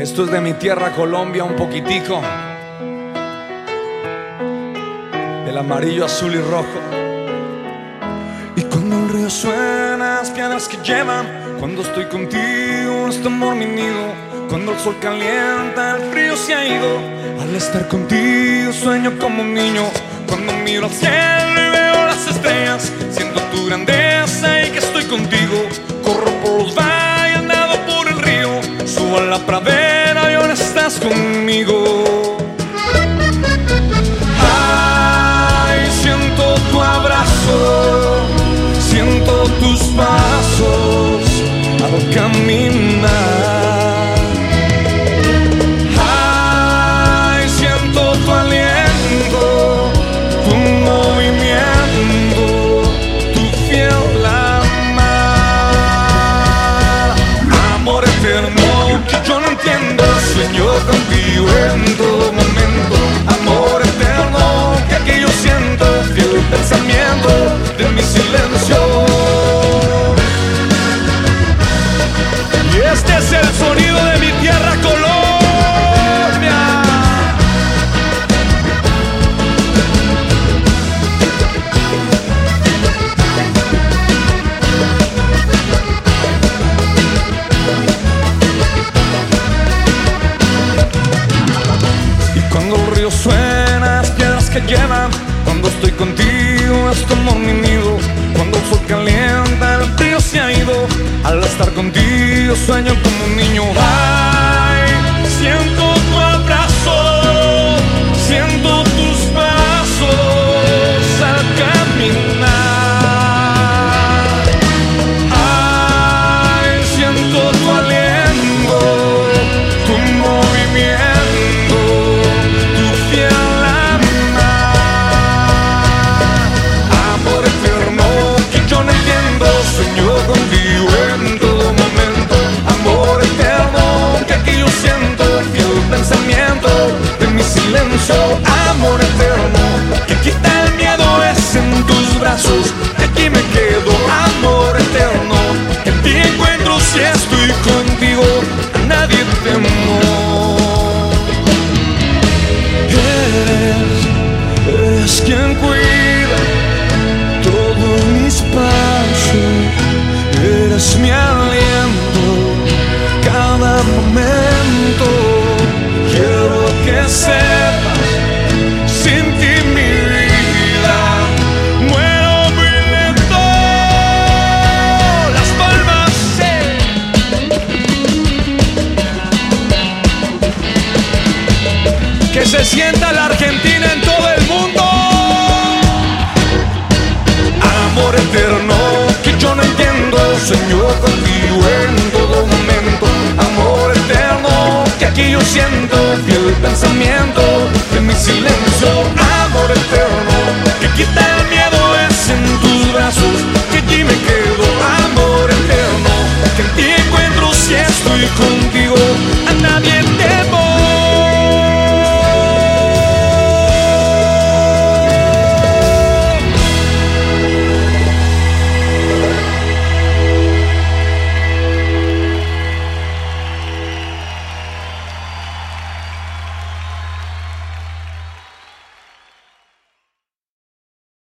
Esto es de mi tierra Colombia un poquitico. El amarillo, azul y rojo. Y cuando el río suena, las piedras que llevan. Cuando estoy contigo, este amor mi nido. Cuando el sol calienta, el frío se ha ido. Al estar contigo, sueño como un niño. Cuando miro al cielo y veo las estrellas, siento tu grandeza y que estoy Cuando estoy contigo, es tu amor mi nido. Cuando el sol calienta, el frío se ha ido. Al estar contigo, sueño como un niño. Ay, siento Amor eterno que quita el miedo, es en tus brazos que aquí me quedo. Amor eterno en ti encuentro si estoy contigo, a nadie temo. Eres, eres quien cuida Que se sienta la Argentina en todo el mundo. Amor eterno que yo no entiendo, Señor, contigo en todo momento. Amor eterno que aquí yo siento, fiel pensamiento.